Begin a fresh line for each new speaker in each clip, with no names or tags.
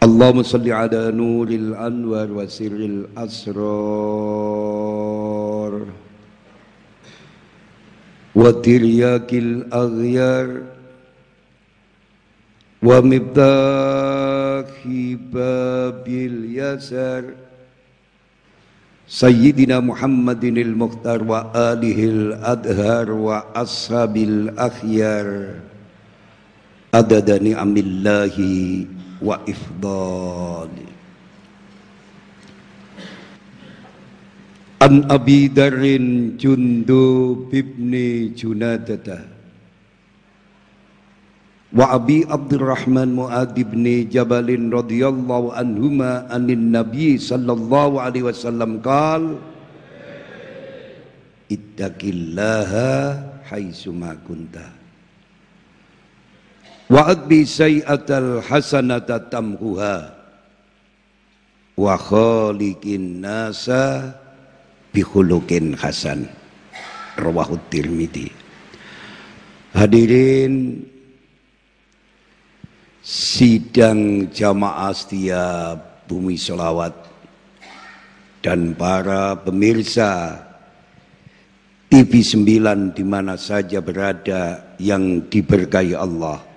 اللهم صل على نور الأنوار وسر الأسرار وترياك الأغيار ومفتاح باب اليسار سيدنا محمد المختار وآله الأدهار وأصحاب الأخيار عدد نعم الله wa ifdali An Abi Darin Jundub ibni Junadata Wa Abi Abdurrahman Mu'ad ibni Jabalin radhiyallahu anhuma anin Nabi sallallahu alaihi wasallam qal Ittaqillaha haitsuma kunta wa adbi sayatal hasanata tamhuha. Wa khaliqin nasa bi khuluqin hasan. Rawahu tirmidzi. Hadirin sidang jamaah setia bumi selawat dan para pemirsa TV 9 di mana saja berada yang diberkahi Allah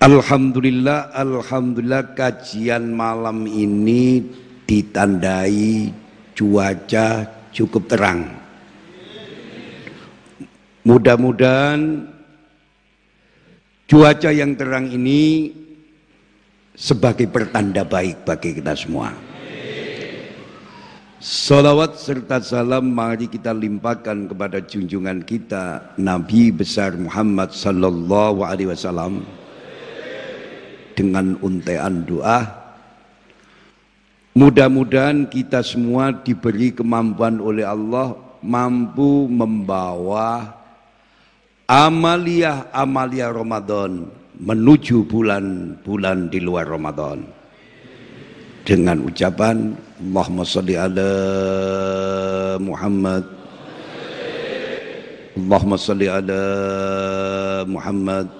Alhamdulillah, Alhamdulillah kajian malam ini ditandai cuaca cukup terang. Mudah-mudahan cuaca yang terang ini sebagai pertanda baik bagi kita semua. Salawat serta salam mari kita limpahkan kepada junjungan kita Nabi besar Muhammad sallallahu alaihi wasallam dengan untean doa. Mudah-mudahan kita semua diberi kemampuan oleh Allah mampu membawa amalia-amalia Ramadan menuju bulan-bulan di luar Ramadan. Dengan ucapan Allahumma salli ala Muhammad Allahumma salli ala Muhammad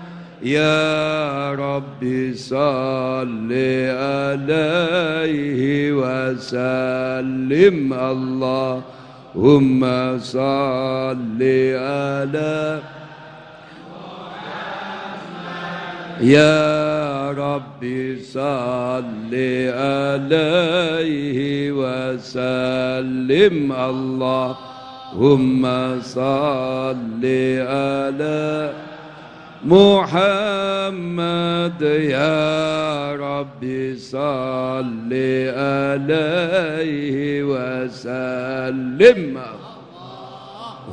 يا رب صل عليه وسلم. اللهم صل على يا ربي صل عليه وسلم. اللهم صل على محمد يا ربي صل عليه وسلم.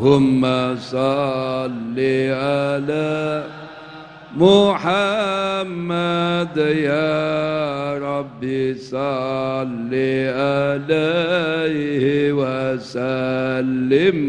اللهم صل على محمد يا ربي صل عليه وسلم.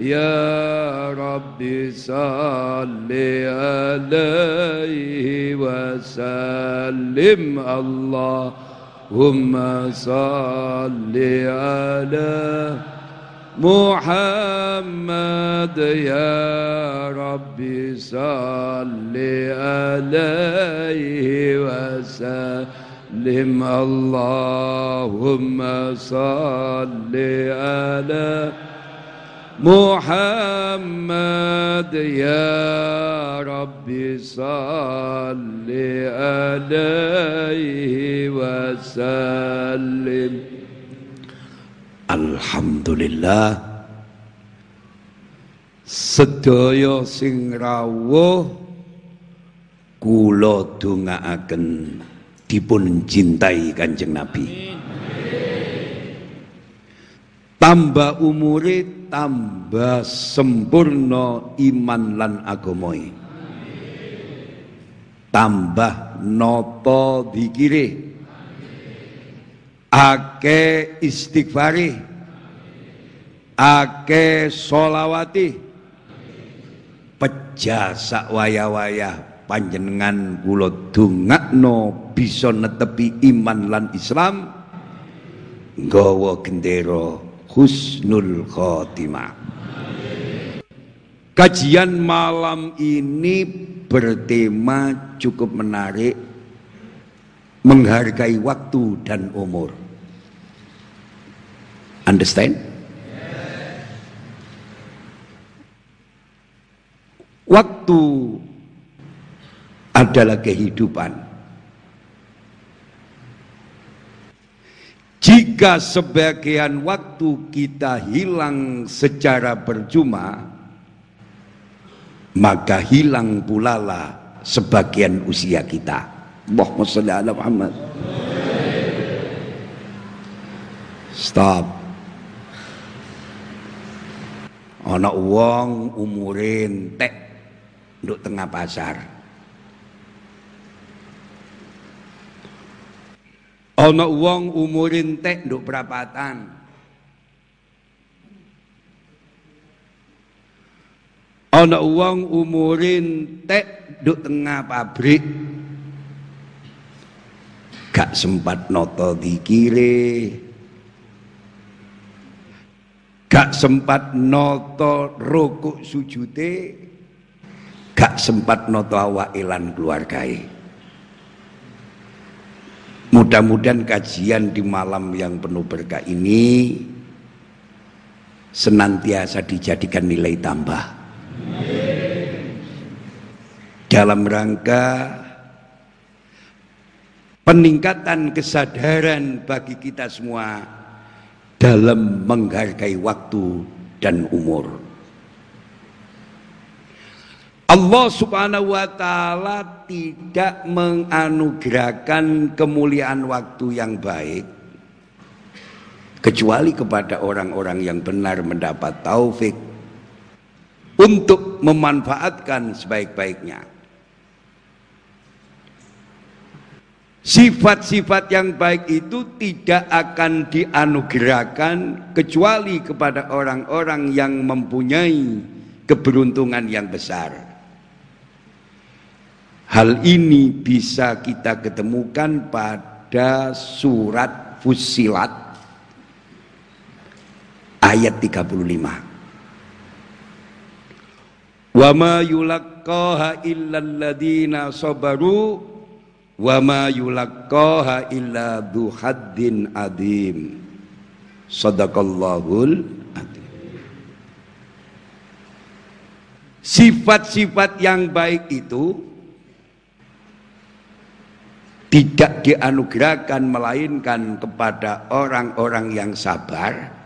يا رب صل عليه وسلم. اللهم صل على محمد. يا ربي صل عليه وسلم. اللهم صل على محمد يا ربي صل عليه وسلم Alhamdulillah sedaya sing rawuh kula dongaaken dipun cintai Kanjeng Nabi. Tambah umure tambah sempurna iman lan agamane. Tambah nata dikire ake istighfari ake solawati pejah sak waya-waya panjenengan kula dongakno bisa netepi iman lan Islam. Nggawa gendera husnul khotimah kajian malam ini bertema cukup menarik menghargai waktu dan umur. Understand? Waktu adalah kehidupan. Jika sebagian waktu kita hilang secara percuma, maka hilang pula lah sebagian usia kita. Allahumma salli ala Muhammad. Stop. Ana wong umure entek nduk tengah pasar ana wong umure entek nduk perapatan. Ana wong umure entek nduk tengah pabrik. Gak sempat noto dikire. Gak sempat noto rokok sujute gak sempat noto awailan keluargai mudah-mudahan kajian di malam yang penuh berkah ini senantiasa dijadikan nilai tambah dalam rangka peningkatan kesadaran bagi kita semua dalam menghargai waktu dan umur. Allah Subhanahu wa taala tidak menganugerahkan kemuliaan waktu yang baik kecuali kepada orang-orang yang benar mendapat taufik untuk memanfaatkan sebaik-baiknya. Sifat-sifat yang baik itu tidak akan dianugerahkan kecuali kepada orang-orang yang mempunyai keberuntungan yang besar. Hal ini bisa kita ketemukan pada surat Fusilat ayat 35. Wa ma yulaqqaha illa alladziina sabaru wa ma yulaqqaha illa dzu haddin adzim. Sadaqallahul. Sifat-sifat yang baik itu tidak dianugerahkan melainkan kepada orang-orang yang sabar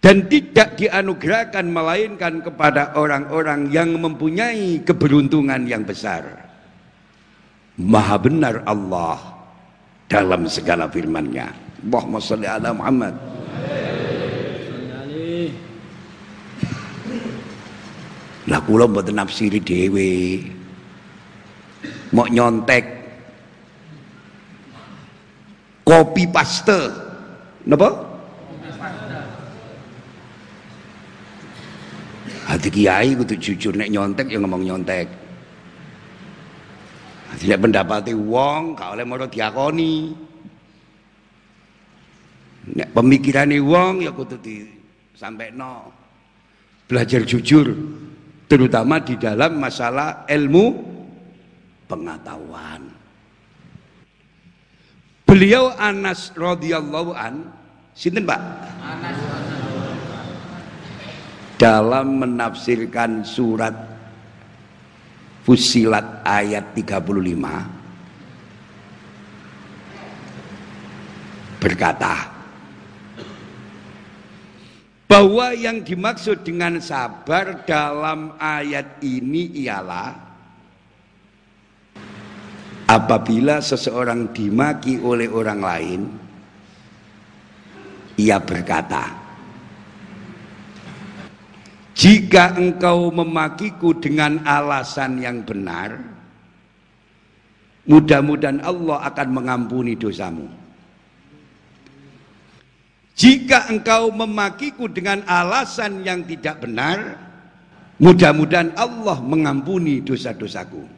dan tidak dianugerahkan melainkan kepada orang-orang yang mempunyai keberuntungan yang besar. Maha benar Allah dalam segala firman-Nya. Allahumma shalli ala Muhammad. Lah kula mboten nafsiri dhewe. Mau nyontek kopi paste. Napa? Hati kiai kudu jujur nek nyontek ya ngomong nyontek. Tidak pendapati wong gak oleh moro diakoni. Nek pemikirane wong ya kudu no Belajar jujur terutama di dalam masalah ilmu pengetahuan. Beliau Anas radhiyallahu an, sinten Pak? Anas dalam menafsirkan surat Fusilat ayat 35 berkata bahwa yang dimaksud dengan sabar dalam ayat ini ialah apabila seseorang dimaki oleh orang lain ia berkata jika engkau memakiku dengan alasan yang benar, mudah-mudahan Allah akan mengampuni dosamu. Jika engkau memakiku dengan alasan yang tidak benar, mudah-mudahan Allah mengampuni dosa-dosaku.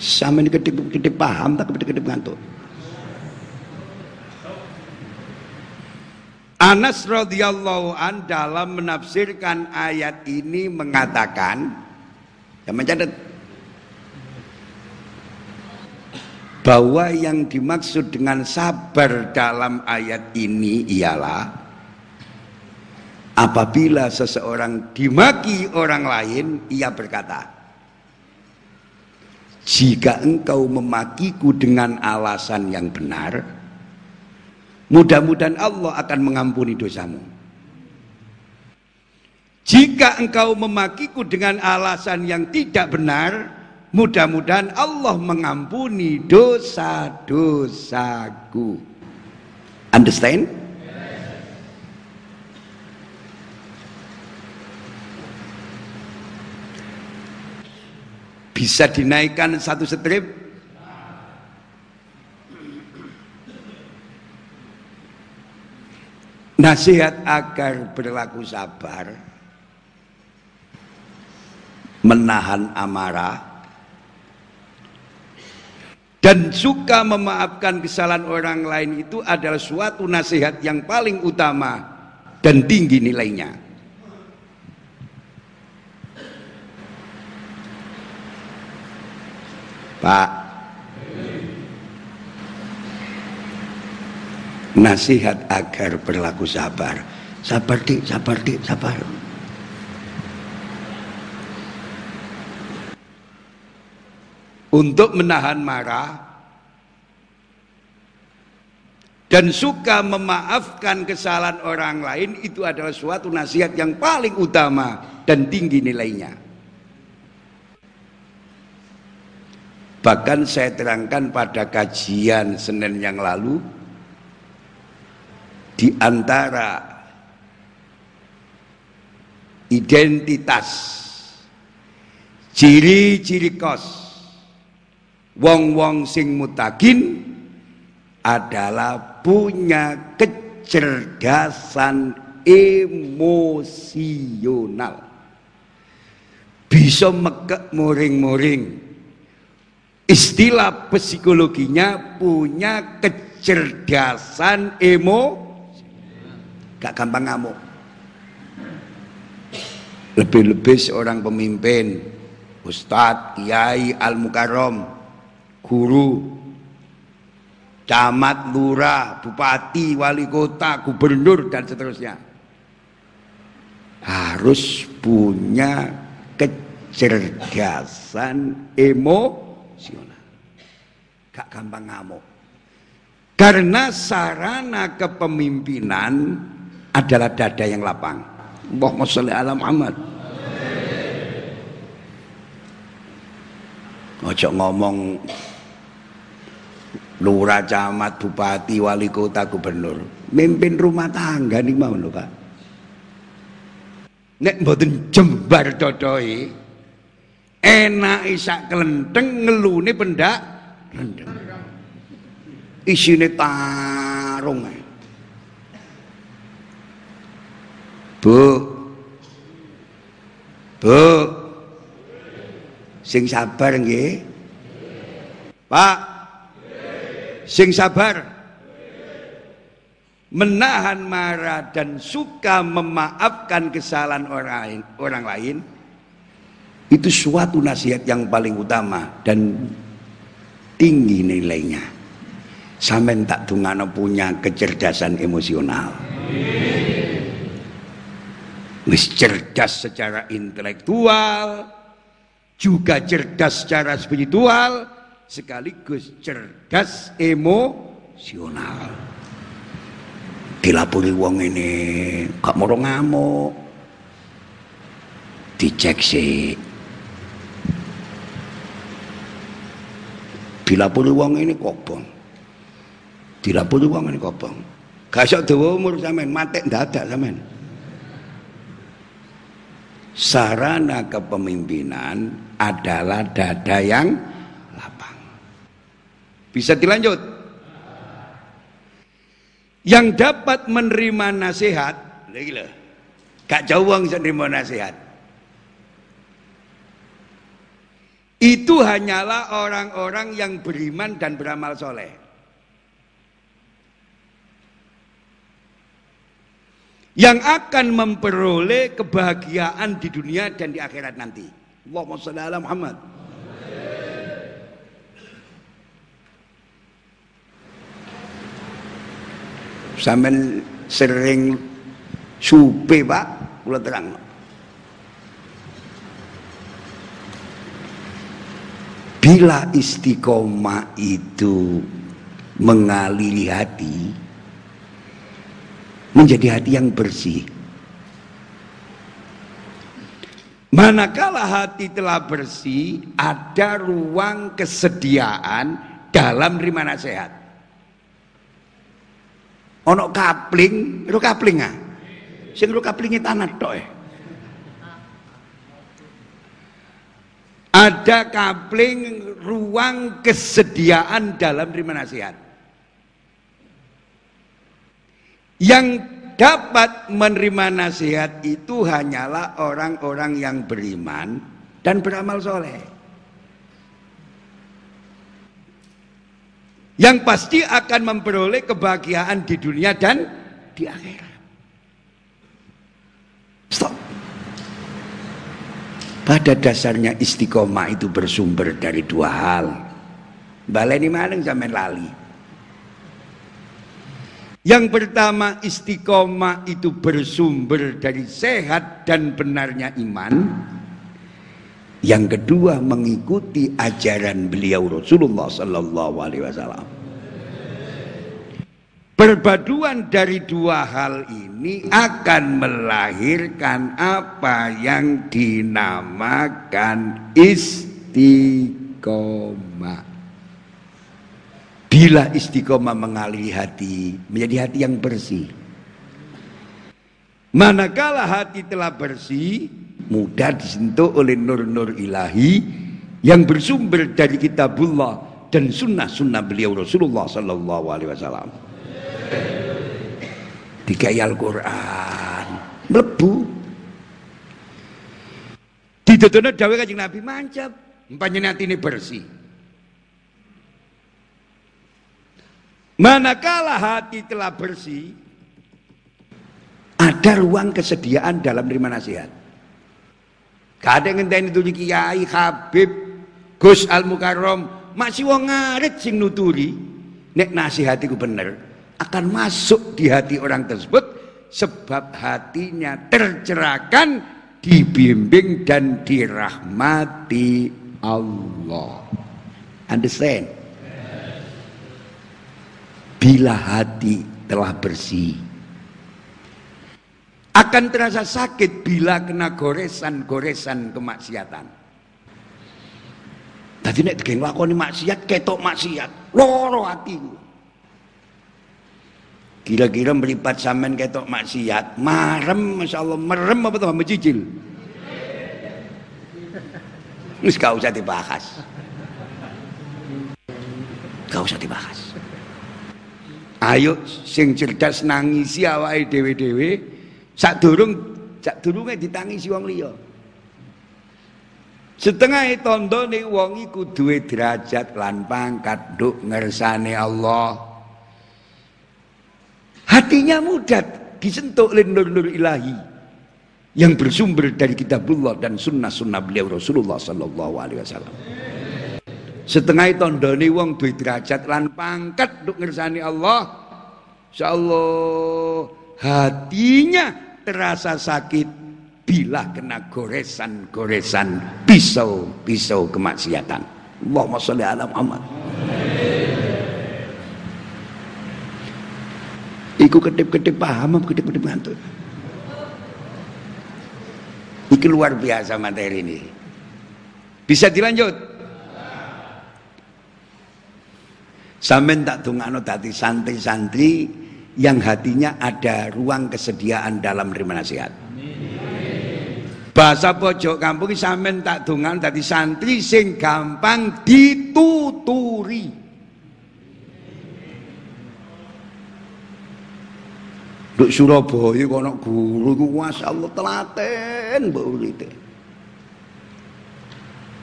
Sama ini kedip-kedip paham tak kedip-kedip ngantuk. Anas radhiyallahu an dalam menafsirkan ayat ini mengatakan yang mencatat bahwa yang dimaksud dengan sabar dalam ayat ini ialah apabila seseorang dimaki orang lain ia berkata jika engkau memakiku dengan alasan yang benar Mudah-mudahan Allah akan mengampuni dosamu. Jika engkau memakiku dengan alasan yang tidak benar, mudah-mudahan Allah mengampuni dosa-dosaku. Understand? Bisa dinaikkan satu strip Nasihat agar berlaku sabar, menahan amarah, dan suka memaafkan kesalahan orang lain itu adalah suatu nasihat yang paling utama dan tinggi nilainya. Pak, nasihat agar berlaku sabar. Sabar dik sabar dik sabar. Untuk menahan marah dan suka memaafkan kesalahan orang lain itu adalah suatu nasihat yang paling utama dan tinggi nilainya. Bahkan saya terangkan pada kajian Senin yang lalu di antara identitas ciri-ciri kos wong-wong sing mutakin adalah punya kecerdasan emosional. Bisa mekek muring-muring. Istilah psikologinya punya kecerdasan emo gak gampang ngamuk. Lebih-lebih seorang pemimpin, ustadz, kiai, al-mukarram, guru, camat, lurah, bupati, wali kota, gubernur dan seterusnya. Harus punya kecerdasan emosional. Gak gampang ngamuk. Karena sarana kepemimpinan adalah dada yang lapang. Allahumma sholli ala Muhammad. Ojo ngomong lurah camat bupati wali kota gubernur mimpin rumah tangga nih mau lho Pak nek mboten jembar dodoi enak isak kelenteng ngelune pendak rendeng. Isine tarung Bu. Bu. Sing sabar nggih. Pak. Sing sabar. Menahan marah dan suka memaafkan kesalahan orang orang lain itu suatu nasihat yang paling utama dan tinggi nilainya. Sampai tak tungano punya kecerdasan emosional. Wis cerdas secara intelektual juga cerdas secara spiritual sekaligus cerdas emosional. Dilapuri wong ini gak mau ngamuk. Dicek sih dilapuri wong ini kobong dilapuri wong ini kobong gak sok dawa umur sampean matek dadak sampean sarana kepemimpinan adalah dada yang bisa dilanjut. Yang dapat menerima nasihat, lagi. Kak jauh menerima nasihat. Itu hanyalah orang-orang yang beriman dan beramal soleh. Yang akan memperoleh kebahagiaan di dunia dan di akhirat nanti. Allahumma salli ala Muhammad. sampean sering supe Pak kula terang bila istiqomah itu mengaliri hati menjadi hati yang bersih manakala hati telah bersih ada ruang kesediaan dalam terima nasihat Ono kapling, ro kapling ah. Sing ro kaplinge tanah tok eh. Ada kapling ruang kesediaan dalam terima nasihat. Yang dapat menerima nasihat itu hanyalah orang-orang yang beriman dan beramal soleh. yang pasti akan memperoleh kebahagiaan di dunia dan di akhirat. Pada dasarnya istiqomah itu bersumber dari dua hal. Baleni maning sampean lali. Yang pertama istiqomah itu bersumber dari sehat dan benarnya iman. Yang kedua mengikuti ajaran beliau Rasulullah sallallahu alaihi wasallam. Perpaduan dari dua hal ini akan melahirkan apa yang dinamakan istiqomah. Bila istiqomah mengaliri hati, menjadi hati yang bersih. Manakala hati telah bersih, mudah disentuh oleh nur-nur ilahi yang bersumber dari kitabullah dan sunnah-sunnah beliau Rasulullah sallallahu alaihi wasallam dikai Al-Quran mlebu. Didodono dawe kanjeng Nabi mancap panjenengan ini bersih. Manakala hati telah bersih ada ruang kesediaan dalam terima nasihat. Kadang ngenteni tuli kiai Habib Gus Al Mukarrom masih wong ngarit sing nuturi. Nek nasihatiku bener akan masuk di hati orang tersebut sebab hatinya tercerahkan dibimbing dan dirahmati Allah. Understand? Bila hati telah bersih akan terasa sakit bila kena goresan-goresan kemaksiatan. Tadi nek digeng lakoni maksiat ketok maksiat loro hatiku Kira-kira melipat samen ketok maksiat, marem Masya Allah, merem apa tuh mencicil. Ini gak usah dibahas. Gak usah dibahas. Ayo sing cerdas nangisi awake dhewe-dhewe, sak durung sak durunge ditangisi wong liya. Setengah tondo nih wong iku duwe derajat lan pangkat nduk ngersane Allah. Hatinya mudah disentuh oleh nur-nur ilahi yang bersumber dari kitabullah dan sunnah-sunnah beliau Rasulullah sallallahu alaihi wasallam. Setengah tandane wong duwe derajat lan pangkat untuk ngersani Allah. Insyaallah hatinya terasa sakit bila kena goresan-goresan pisau-pisau kemaksiatan. Allahumma sholli ala Muhammad. Iku kedip-kedip paham apa kedip-kedip ngantuk. Iki luar biasa materi ini. Bisa dilanjut? Sampai tak tungano tadi santri-santri yang hatinya ada ruang kesediaan dalam terima nasihat. Bahasa pojok kampung sampean tak tungan tadi santri sing gampang dituturi. Duk Surabaya kono guru iku masyaallah telaten mbok urite.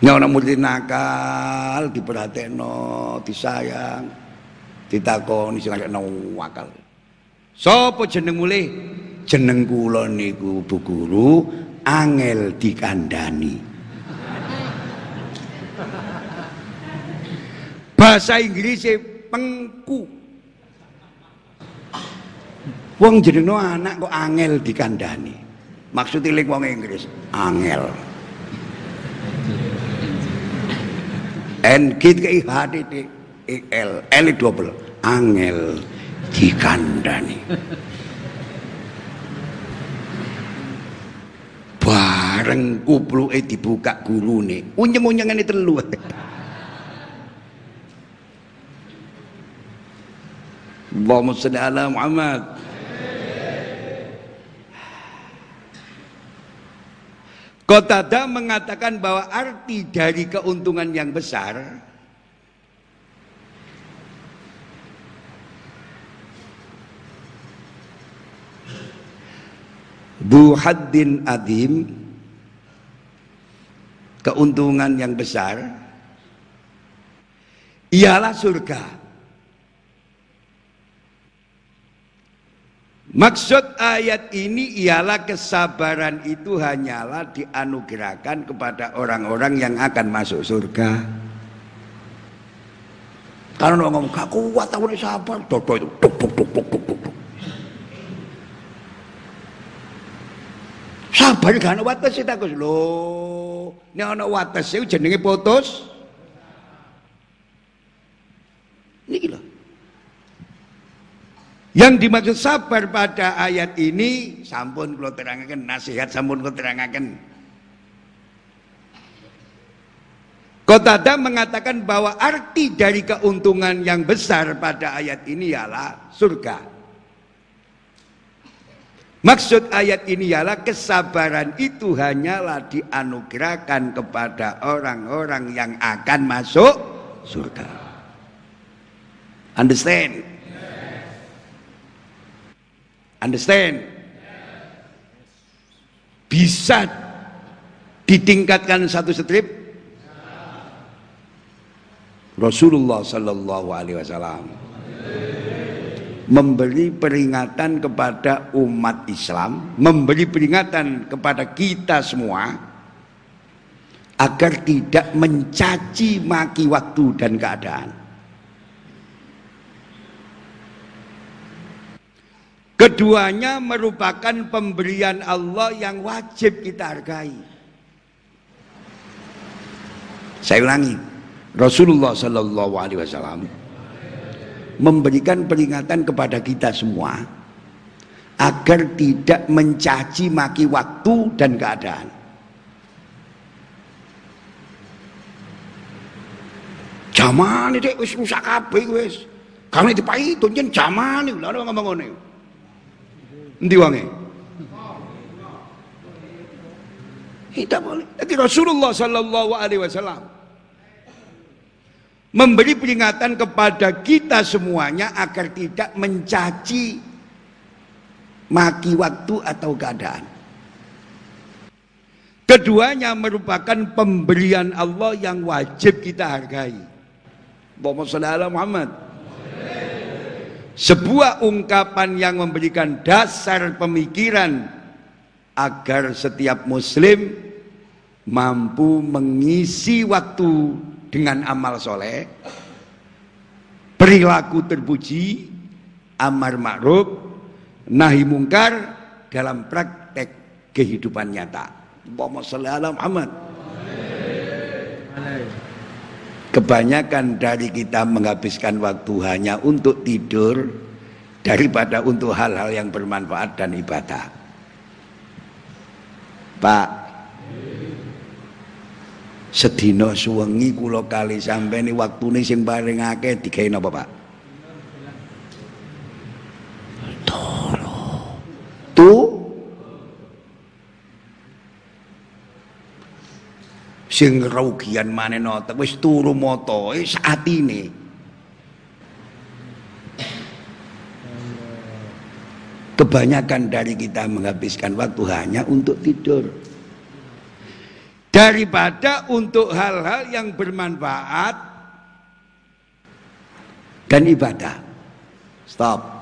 Nek ana murid nakal diperhatekno, disayang, ditakoni sing akeh wakal. Sopo jeneng mulih? Jeneng kula niku Bu Guru angel dikandani. Bahasa Inggris pengku Wong jenengno anak kok angel dikandani. Maksud iling wong Inggris, angel. N kit ke H D T L L double angel dikandani. Bareng kupluke dibuka gurune, unyeng-unyengane telu. Allahumma shalli ala Muhammad. Kotada mengatakan bahwa arti dari keuntungan yang besar Bu Haddin Adim keuntungan yang besar ialah surga Maksud ayat ini ialah kesabaran itu hanyalah dianugerahkan kepada orang-orang yang akan masuk surga. Karena ngomong gak kuat aku sabar, dodo itu tuk tuk tuk tuk tuk tuk. Sabar gak ana wates sih Gus. Lho. Nek ana watese jenenge putus. Niki lho. Yang dimaksud sabar pada ayat ini sampun kula terangaken nasihat sampun kula terangaken. Kotada mengatakan bahwa arti dari keuntungan yang besar pada ayat ini ialah surga. Maksud ayat ini ialah kesabaran itu hanyalah dianugerahkan kepada orang-orang yang akan masuk surga. Understand? Understand? Bisa ditingkatkan satu strip? Rasulullah Sallallahu Alaihi Wasallam memberi peringatan kepada umat Islam, memberi peringatan kepada kita semua agar tidak mencaci maki waktu dan keadaan. Keduanya merupakan pemberian Allah yang wajib kita hargai. Saya ulangi, Rasulullah Shallallahu Alaihi Wasallam memberikan peringatan kepada kita semua agar tidak mencaci maki waktu dan keadaan. Zaman ini wis rusak kabeh wis. Kami dipai tunjen zaman iki lha ngomong ngene. Endi wonge? Tidak boleh. Jadi Rasulullah Sallallahu Alaihi Wasallam memberi peringatan kepada kita semuanya agar tidak mencaci maki waktu atau keadaan. Keduanya merupakan pemberian Allah yang wajib kita hargai. Allahumma Muhammad. Sebuah ungkapan yang memberikan dasar pemikiran agar setiap muslim mampu mengisi waktu dengan amal soleh, perilaku terpuji, amar ma'ruf, nahi mungkar dalam praktek kehidupan nyata. Muhammad. Kebanyakan dari kita menghabiskan waktu hanya untuk tidur daripada untuk hal-hal yang bermanfaat dan ibadah. Pak, sedina suwengi kula kali sampai waktu ini sing paling akeh digawe napa, Pak? Tuh sing rugian manena wis turu motoe saatine. Kebanyakan dari kita menghabiskan waktu hanya untuk tidur. Daripada untuk hal-hal yang bermanfaat dan ibadah. Stop.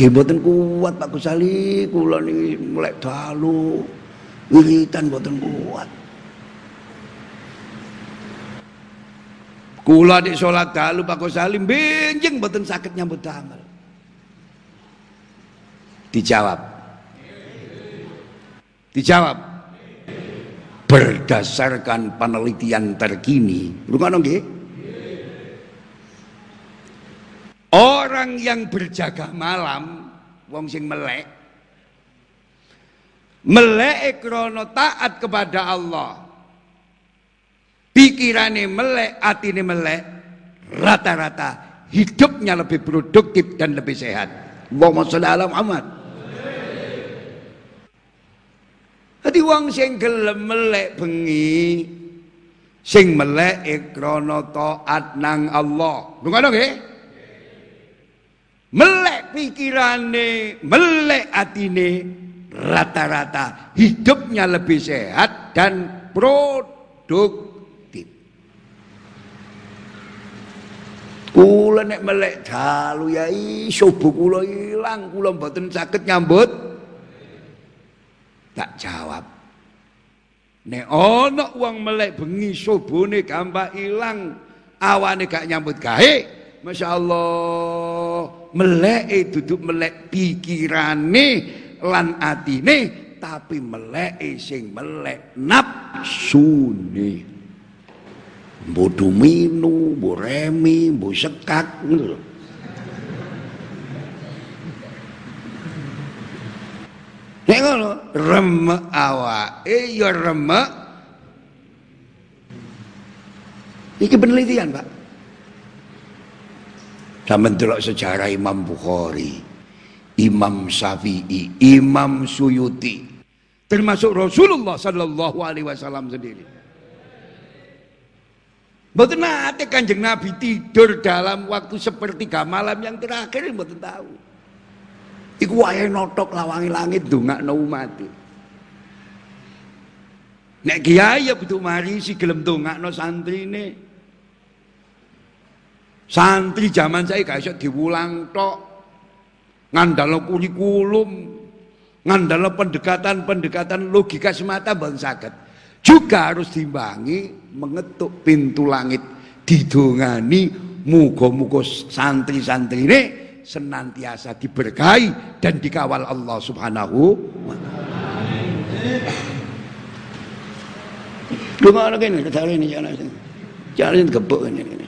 Nggih kuat Pak Kusali kula niki mulai dalu wiritan boten kuat. Kula di sholat dalu Pak Salim benjing boten sakit nyambut damel. Dijawab. Dijawab. Berdasarkan penelitian terkini rumah nggih? Orang yang berjaga malam wong sing melek melek krono taat kepada Allah pikirannya melek atine melek rata-rata hidupnya lebih produktif dan lebih sehat Allahumma sholli ala Muhammad Hati wong sing gelem melek bengi sing melek krana taat nang Allah. Ngono nggih? Melek pikirane, melek atine, rata-rata hidupnya lebih sehat dan produktif. Kula nek melek dalu ya subuh kula ilang, kula mboten saged nyambut. Tak jawab. Nek ana wong melek bengi subuhne gampang ilang, awane gak nyambut gawe, Masya Allah melek duduk melek pikirane lan atine tapi melek sing melek nafsune. Mbu duminu, mbu remi, mbu sekak ngono. Nek ngono remek awake ya remek Iki penelitian, Pak. Sama delok sejarah Imam Bukhari, Imam Syafi'i, Imam Suyuti, termasuk Rasulullah Sallallahu Alaihi Wasallam sendiri. Betul nanti kanjeng Nabi tidur dalam waktu sepertiga malam yang terakhir, betul tahu. Iku wae notok lawangi langit no umat. Nek kiai ya butuh mari si gelem no santri ini. Santri zaman saya gak iso diwulang tok. Ngandalo kurikulum, ngandalo pendekatan-pendekatan logika semata bang sakit. Juga harus dimbangi mengetuk pintu langit didongani muga-muga santri-santri ini senantiasa diberkahi dan dikawal Allah Subhanahu wa taala. Lagi nih, ketahui ini jangan jangan gebuk ini.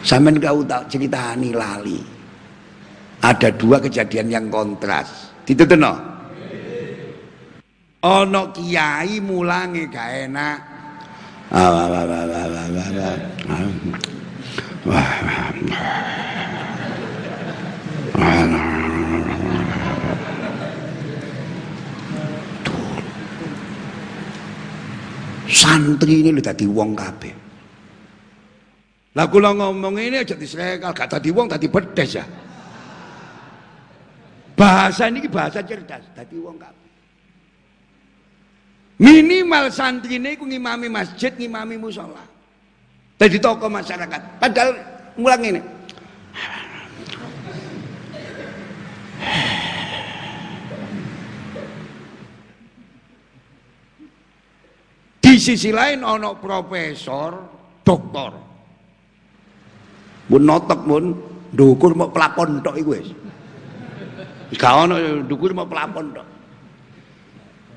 Sampean kau tak ceritani lali. Ada dua kejadian yang kontras. Dituteno. Ono kiai mulangi gak enak. Santri ini udah wong kabeh. Lah kula ngomong ini aja disekal, gak tadi wong tadi pedes ya. Bahasa ini bahasa cerdas, tadi wong kabeh. Minimal santri ini ku ngimami masjid, ngimami musola. Tadi toko masyarakat. Padahal mulang ini. Di sisi lain ono profesor, doktor. Mun notok mun ndukur mau pelapon tok iku wis. Gak ono ndukur mau pelapon tok.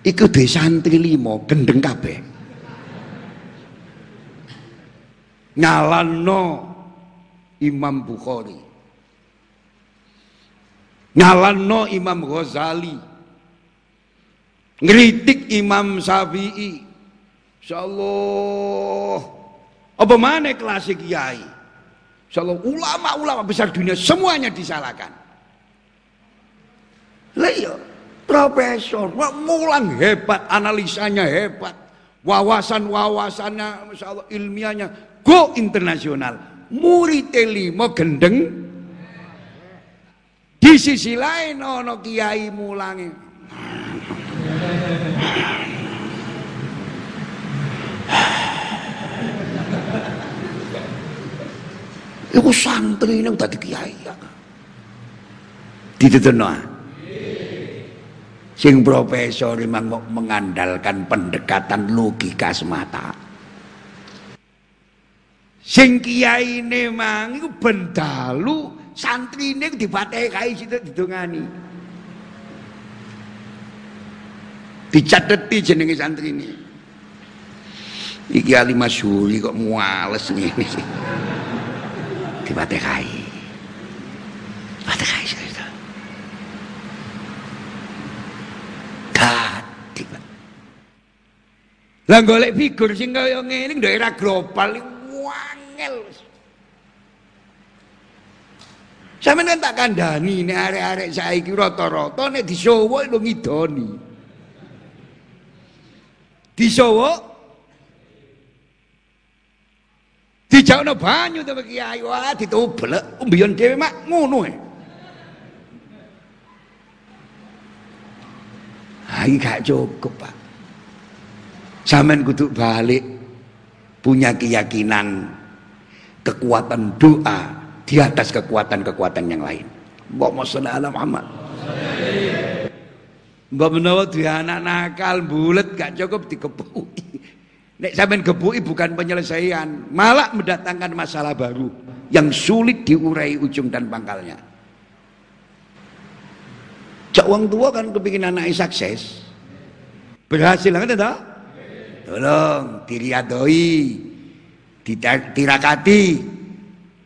Iku dhe santri limo gendeng kabeh. Nyalano Imam Bukhari. Nyalano Imam Ghazali. Ngeritik Imam Syafi'i. Insyaallah. Apa mana klasik kiai? Insyaallah ulama-ulama besar dunia semuanya disalahkan. Lah iya, profesor, mulang hebat, analisanya hebat, wawasan-wawasannya, masya Allah ilmiahnya go internasional. Murid lima gendeng. Di sisi lain ono kiai mulangi. Iku santri ini udah kiai ya. Ditedono. Sing profesor memang mengandalkan pendekatan logika semata. Sing kiai ini memang itu bendalu santri ini dibatekai situ didongani. Dicateti jenenge santri ini. Iki ali masyuri kok muales ngene sih dipatekai patekai itu. Dadi lah golek figur sing kaya ngene daerah global wangel Sampeyan kan tak kandhani nek arek-arek saiki rata-rata nek disowo lho ngidoni. Disowo Dijakno banyu to kiai wah ditublek umbiyon dhewe mak ngono e. Hai gak cukup, Pak. Sampeyan kudu balik punya keyakinan kekuatan doa di atas kekuatan-kekuatan yang lain. Mbok sholli ala Muhammad. Mbok menawa duwe anak nakal bulet gak cukup dikepuki. Nek sampean gebuki bukan penyelesaian, malah mendatangkan masalah baru yang sulit diurai ujung dan pangkalnya. Cak wong tua kan kepingin anaknya sukses. Berhasil kan tak? Tolong diriadoi, ditirakati.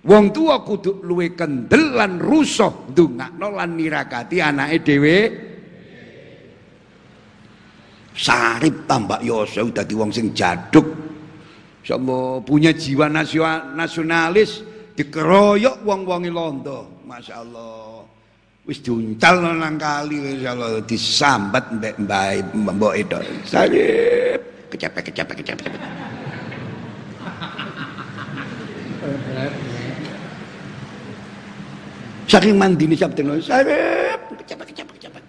Wong tua kudu luwe kendel lan rusuh ndongakno lan nirakati anake dhewe. Sarip tambak Yosef dadi wong sing jaduk. Insyaallah punya jiwa nasionalis dikeroyok wong-wonge londo. Masyaallah. Wis diuncal nang kali insyaallah disambat mbek mbak mbok itu. Sarip kecepet kecepet kecepet. Saking mandi nih sabtu sarip kecepet kecepet kecepet.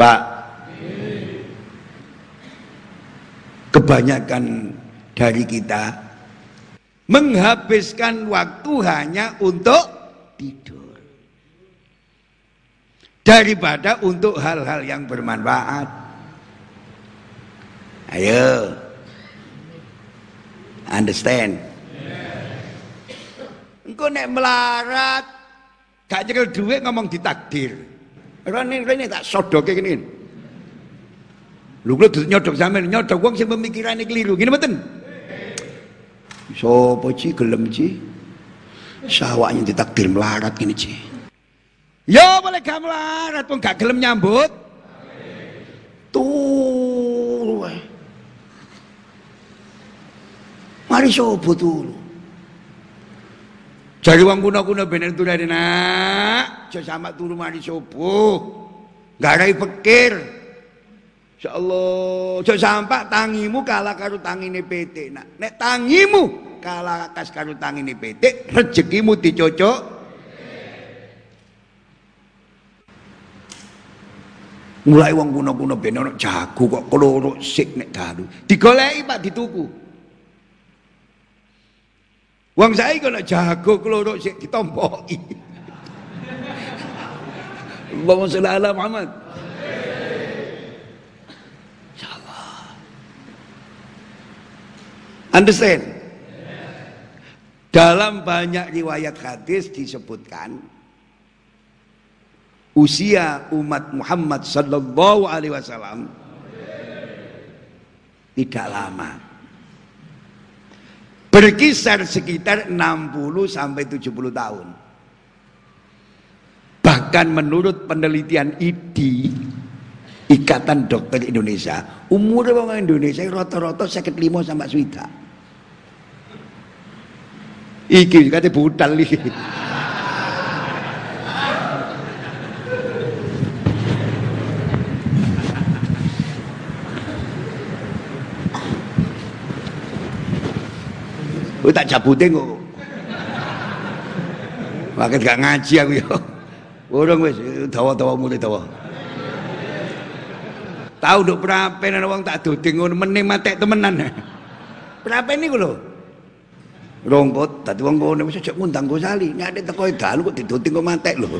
Pak, kebanyakan dari kita menghabiskan waktu hanya untuk tidur daripada untuk hal-hal yang bermanfaat. Ayo, understand? Engkau nek melarat, gak nyekel duit ngomong ditakdir. Rene rene tak sodoke kene. Lho kula nyodok sampean nyodok wong sing pemikirane keliru. Ngene mboten? Sopo ci gelem ci? Sawaknya ditakdir melarat gini ci. Ya boleh gak melarat pun gak gelem nyambut. Tuh. Mari sopo tuh. Jadi wong kuno-kuno bener turane nak, aja sama turu mari subuh. Garai pikir. Insyaallah, aja sampai tangimu kalah karo tangine PT. Nak, nek tangimu kalah kas karo tangine PT, rezekimu dicocok. Mulai wong kuno-kuno ben ono jago kok keloro sik nek dalu. Digoleki Pak dituku. Wong saya kalau jago keloro sik ditompoki. Allahumma sholli ala Muhammad. Insyaallah. Understand? Dalam banyak riwayat hadis disebutkan usia umat Muhammad sallallahu alaihi wasallam tidak lama berkisar sekitar 60 sampai 70 tahun. Bahkan menurut penelitian IDI Ikatan Dokter Indonesia, umur orang Indonesia rata-rata sakit lima sampai swita. Iki kata budal iki. Kowe tak jabute kok. Waket gak ngaji aku ya. Urung wis dawa-dawa mulai dawa. Tahu nduk prapen ana wong tak dodeng ngono meneh matek temenan. Prapen niku lho. Rongkot dadi wong kono wis aja ngundang Gosali. Nek teko dalu kok didodeng kok matek lho.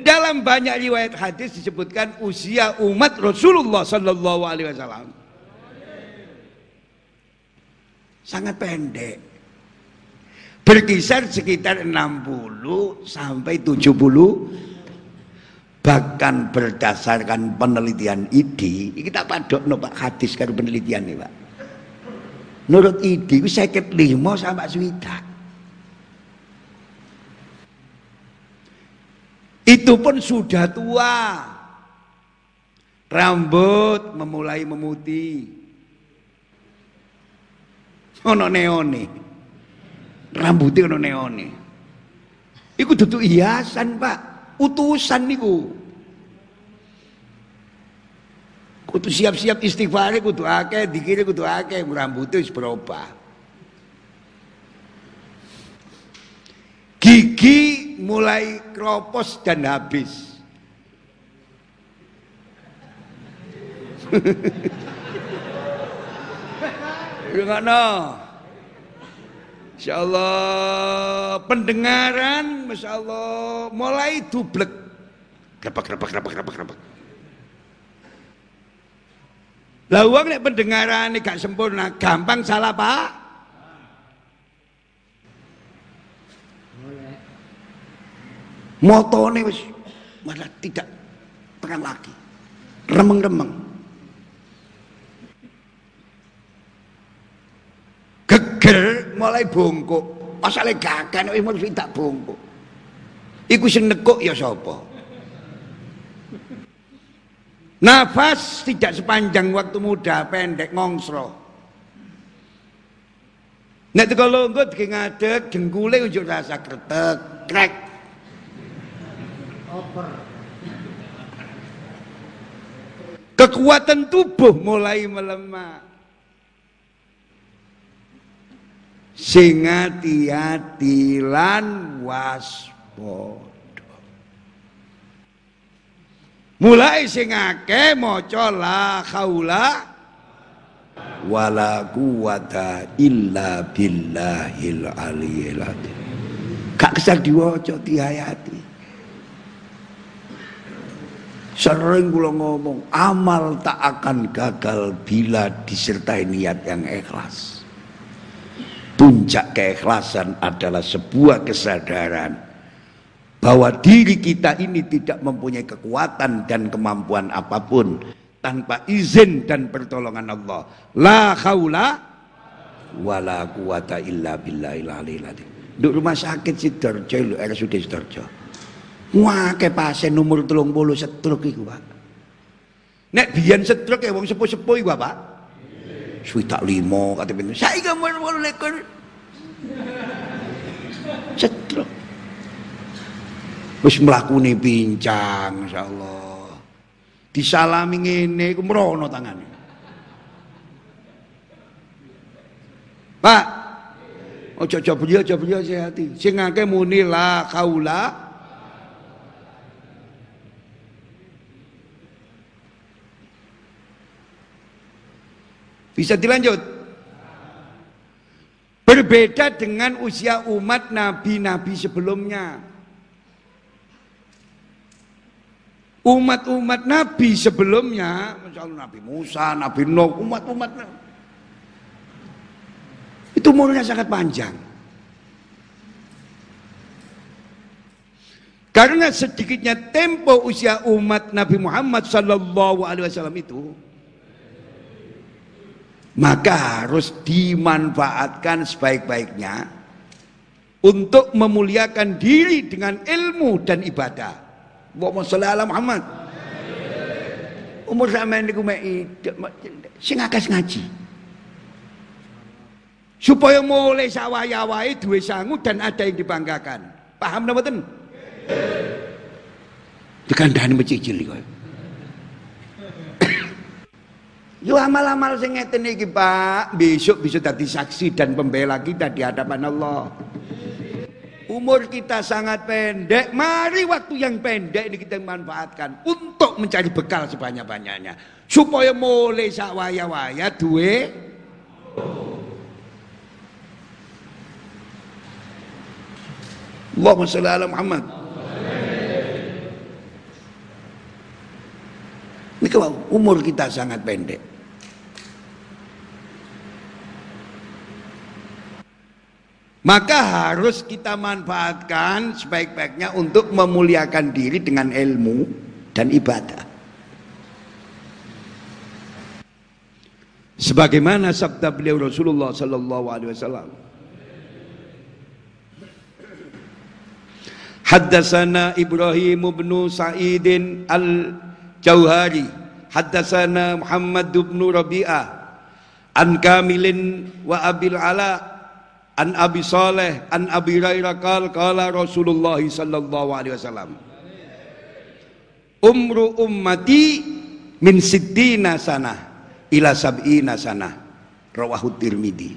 Dalam banyak riwayat hadis disebutkan usia umat Rasulullah Sallallahu Alaihi Wasallam. Sangat pendek, berkisar sekitar 60 sampai 70 bahkan berdasarkan penelitian ID kita padok no pak hadis kalau penelitian nih pak. Menurut ID saya lima sampai swidak Itu pun sudah tua. Rambut memulai memutih. Ono neone. Rambutnya ono neone. Iku duduk hiasan, Pak. Utusan niku. Kudu siap-siap istighfar kudu akeh, dikira kudu akeh, rambutnya wis berubah. Gigi mulai kropos dan habis. Ngono. Insya Allah pendengaran, Masya Allah mulai dublek. Krepak, krepak, krepak, krepak, krepak. Lah wong nek pendengarane gak sempurna, gampang salah Pak. Motone wis malah tidak terang lagi. Remeng-remeng. Geger mulai bongkok. Asale gagan wis mesti tak bongkok. Iku sing nekuk ya sapa? Nafas tidak sepanjang waktu muda, pendek ngongsro. Nek teko longgo dike ngadeg, dengkule unjuk rasa kretek, krek. Kekuatan tubuh mulai melemah. Sing hati-hati lan waspada. Mulai sing akeh maca la haula wala quwata illa billahil aliyil azim. Gak kesal diwaca diayati. Sering kula ngomong, amal tak akan gagal bila disertai niat yang ikhlas. Puncak keikhlasan adalah sebuah kesadaran bahwa diri kita ini tidak mempunyai kekuatan dan kemampuan apa pun tanpa izin dan pertolongan Allah. La haula wala quwata illa billahil aliyil rumah sakit Sidoarjo RSUD Sidoarjo. Wake pasien nomor 30 stroke iku, Pak. Nek biyen stroke ya wong sepuh-sepuh iku, Pak. Swidak limo kata pintu. Saiki umur 28. Stroke wis mlakune pincang insyaallah disalami ngene iku mrono tangane Pak ojo ojo beliau ojo beliau sehati sing akeh muni la kaula Bisa dilanjut? Berbeda dengan usia umat nabi-nabi sebelumnya. Umat-umat Nabi sebelumnya, misalnya Nabi Musa, Nabi Nuh, umat-umat itu umurnya sangat panjang. Karena sedikitnya tempo usia umat Nabi Muhammad Sallallahu Alaihi Wasallam itu, maka harus dimanfaatkan sebaik-baiknya untuk memuliakan diri dengan ilmu dan ibadah. Allahumma sholli Muhammad. Umur sampean niku mek sing akeh ngaji. Supaya mulai sawaya-wae duwe sangu dan ada yang dibanggakan. Paham napa mboten? Dikandani mecicil iki Yo amal-amal sing ngeten iki Pak, besok bisa dadi saksi dan pembela kita di hadapan Allah. Umur kita sangat pendek. Mari waktu yang pendek ini kita manfaatkan untuk mencari bekal sebanyak-banyaknya. Supaya mulai sawaya-waya duwe Allahumma salli ala Muhammad. Ini umur kita sangat pendek. Maka harus kita manfaatkan sebaik-baiknya untuk memuliakan diri dengan ilmu dan ibadah. Sebagaimana sabda beliau Rasulullah sallallahu alaihi wasallam. Haddatsana Ibrahim bin Sa'idin al-Jauhari, haddatsana Muhammad bin Rabi'ah an Kamilin wa Abil Ala An Abi Saleh an Abi Hurairah qala Rasulullah sallallahu alaihi wasallam Umru ummati min sittina sana ila sab'ina sana rawahu Tirmidzi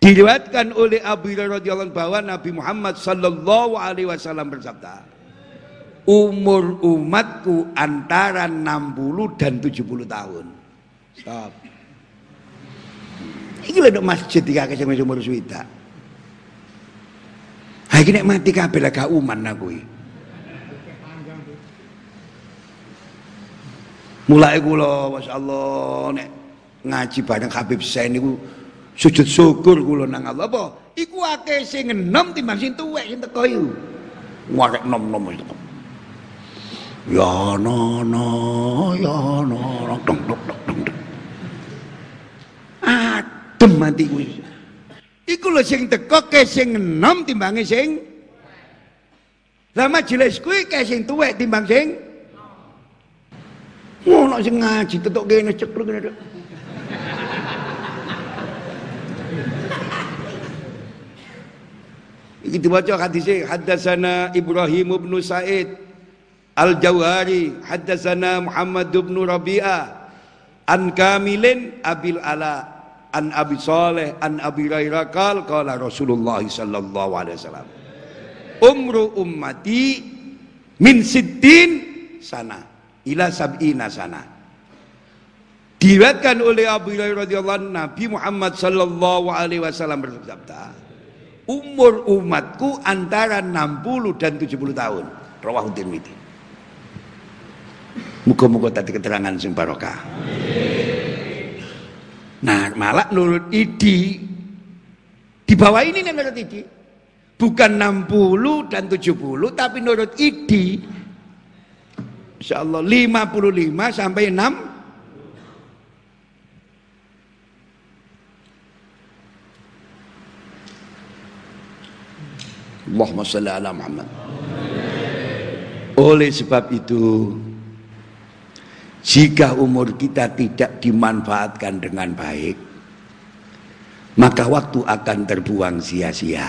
Diriwayatkan oleh Abu Hurairah radhiyallahu bahwa Nabi Muhammad sallallahu alaihi wasallam bersabda Umur umatku antara 60 dan 70 tahun. Stop. Iki lho masjid iki sing umur swidak. Ha iki nek mati kabeh lah gak uman aku iki. Mulai kula masyaallah nek ngaji bareng Habib Sain niku sujud syukur kula nang Allah apa? Iku akeh sing enom timbang sing tuwek sing teko iku. Ngorek nom-nom itu. Ya no no ya no dong dong dong Adem mati kuwi. Iku lho sing teko ke sing enom timbange sing Lah majelis kuwi ke sing tuwek timbang sing Ngono sing ngaji tetok kene cekluk kene. Iki diwaca hadis haddatsana Ibrahim bin Said Al-Jauhari haddatsana Muhammad bin Rabi'ah an Kamilin Abil Ala an Abi Saleh an Abi Hurairah qala qala Rasulullah sallallahu alaihi wasallam. Umru ummati min sittin sana ila sab'ina sana. Diriwayatkan oleh Abu Hurairah radhiyallahu anhu Nabi Muhammad sallallahu alaihi wasallam bersabda umur umatku antara 60 dan 70 tahun. Rawahu Tirmidzi. Muga-muga tadi keterangan sing barokah nah malah nurut idi. Di bawah ini nih nurut idi. Bukan 60 dan 70 tapi nurut idi. Insya Allah 55 sampai 6 Allahumma salli ala Muhammad. Oleh sebab itu jika umur kita tidak dimanfaatkan dengan baik maka waktu akan terbuang sia-sia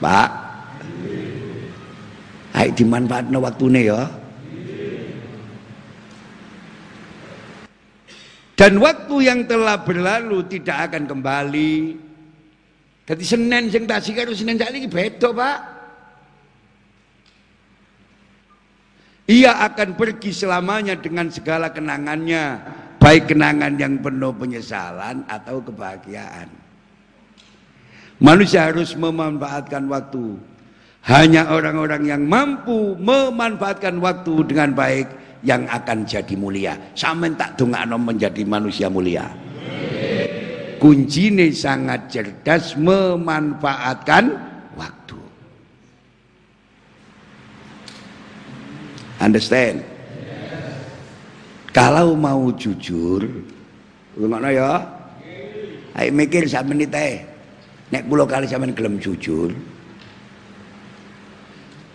Pak Hai dimanfaatkan waktune ya. Dan waktu yang telah berlalu tidak akan kembali. Jadi Senin sing tasik karo Senin saiki beda, Pak. Ia akan pergi selamanya dengan segala kenangannya, baik kenangan yang penuh penyesalan atau kebahagiaan. Manusia harus memanfaatkan waktu hanya orang-orang yang mampu memanfaatkan waktu dengan baik yang akan jadi mulia. Sampeyan tak dongakno menjadi manusia mulia. Kuncinya sangat cerdas memanfaatkan waktu. Understand? Kalau mau jujur, gimana ya? Ayo mikir sak menit ae. Nek kula kali sampean gelem jujur,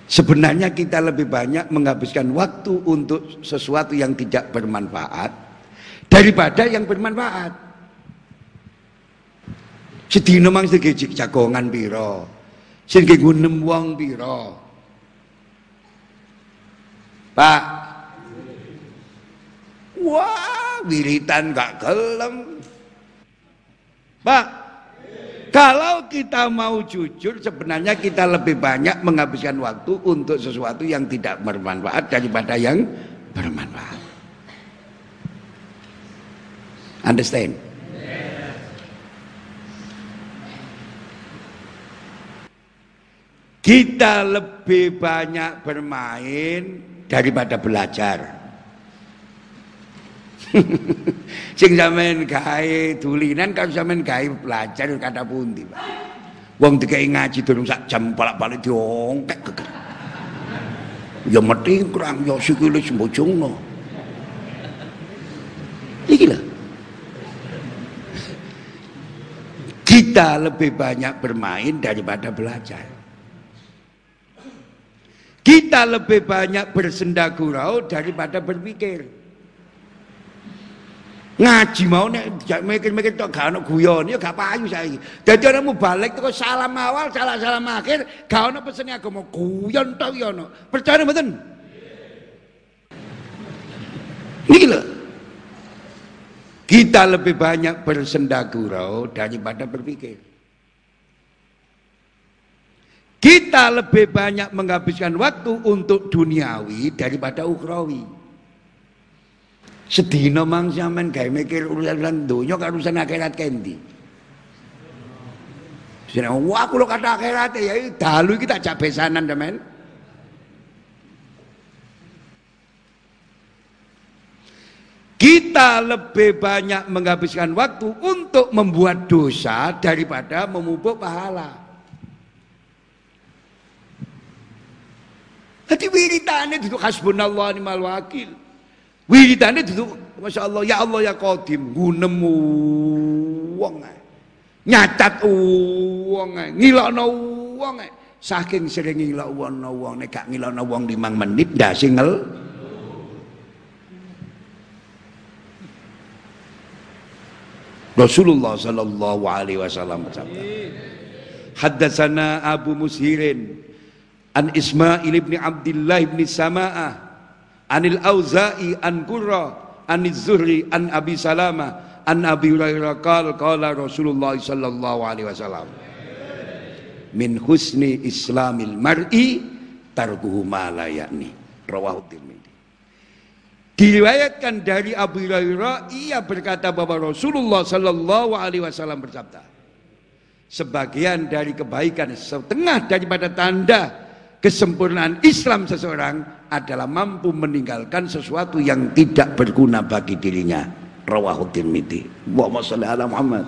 Sebenarnya kita lebih banyak menghabiskan waktu untuk sesuatu yang tidak bermanfaat daripada yang bermanfaat. Sedina mang sing jagongan pira? Sing gunem wong pira? Pak. Wah, wiritan gak gelem. Pak, kalau kita mau jujur sebenarnya kita lebih banyak menghabiskan waktu untuk sesuatu yang tidak bermanfaat daripada yang bermanfaat. Understand? Kita lebih banyak bermain daripada belajar. Sing sampean gawe dulinan kan sampean gawe belajar kata pundi, Pak. Wong dikai ngaji durung sak jam bolak-balik diongkek. Ya mati kurang ya sikile sembojongno. Iki lho. Kita lebih banyak bermain daripada belajar. Kita lebih banyak bersenda gurau daripada berpikir. Ngaji mau nek mikir-mikir tok gak ono guyon ya gak payu saiki. Dadi ana balik teko salam awal, salah salam akhir, gak ono pesene agama guyon tok ya ono. Percaya mboten? Niki lho. Kita lebih banyak bersenda gurau daripada berpikir. Kita lebih banyak menghabiskan waktu untuk duniawi daripada ukhrawi. Sedina mang sampean gawe mikir urusan donya karo urusan akhirat kendi. Sine wah kula kata akhirat ya dalu iki tak jak besanan. Kita lebih banyak menghabiskan waktu untuk membuat dosa daripada memupuk pahala. Jadi wiritane duduk hasbunallah ni'mal wakil. Wiritane duduk Masya Allah, ya Allah ya Qadim, gunemu wong nyacat wong ngilokno wong saking sering ngilok wong wong nek gak ngilokno wong 5 menit ndak singel. Rasulullah sallallahu alaihi wasallam bersabda Haddatsana Abu Mushirin an Ismail ibn Abdullah ibn Sama'ah anil Auza'i an Qurra an Zuhri an Abi Salamah an Abi Hurairah qala qala Rasulullah sallallahu alaihi wasallam min husni islamil mar'i tarkuhu ma la yakni rawahu Diriwayatkan dari Abu Hurairah ia berkata bahwa Rasulullah Shallallahu alaihi wasallam bersabda sebagian dari kebaikan setengah daripada tanda kesempurnaan Islam seseorang adalah mampu meninggalkan sesuatu yang tidak berguna bagi dirinya rawahu Tirmidzi Allahumma Muhammad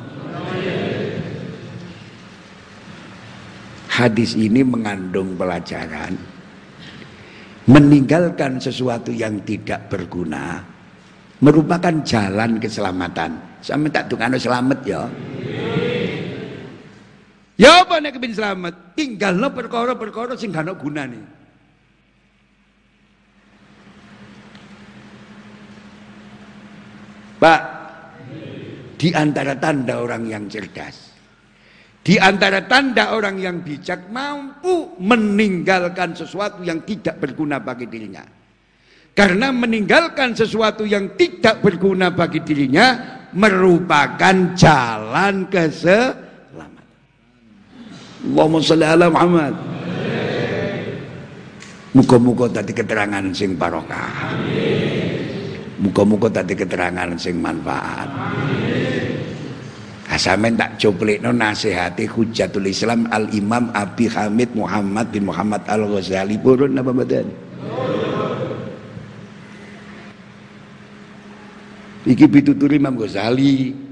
Hadis ini mengandung pelajaran meninggalkan sesuatu yang tidak berguna merupakan jalan keselamatan. Saya minta dungano selamat ya. Ya apa nek kepin selamat? Tinggalno perkara-perkara sing gak ono gunane. Pak, di antara tanda orang yang cerdas di antara tanda orang yang bijak mampu meninggalkan sesuatu yang tidak berguna bagi dirinya. Karena meninggalkan sesuatu yang tidak berguna bagi dirinya merupakan jalan keselamatan. Allahumma sholli ala Muhammad. Muka-muka tadi keterangan sing barokah. Muka-muka tadi keterangan sing manfaat. Asamen tak no nasihati Hujatul Islam Al Imam Abi Hamid Muhammad bin Muhammad Al Ghazali purun apa badan? Iki pitutur Imam Ghazali.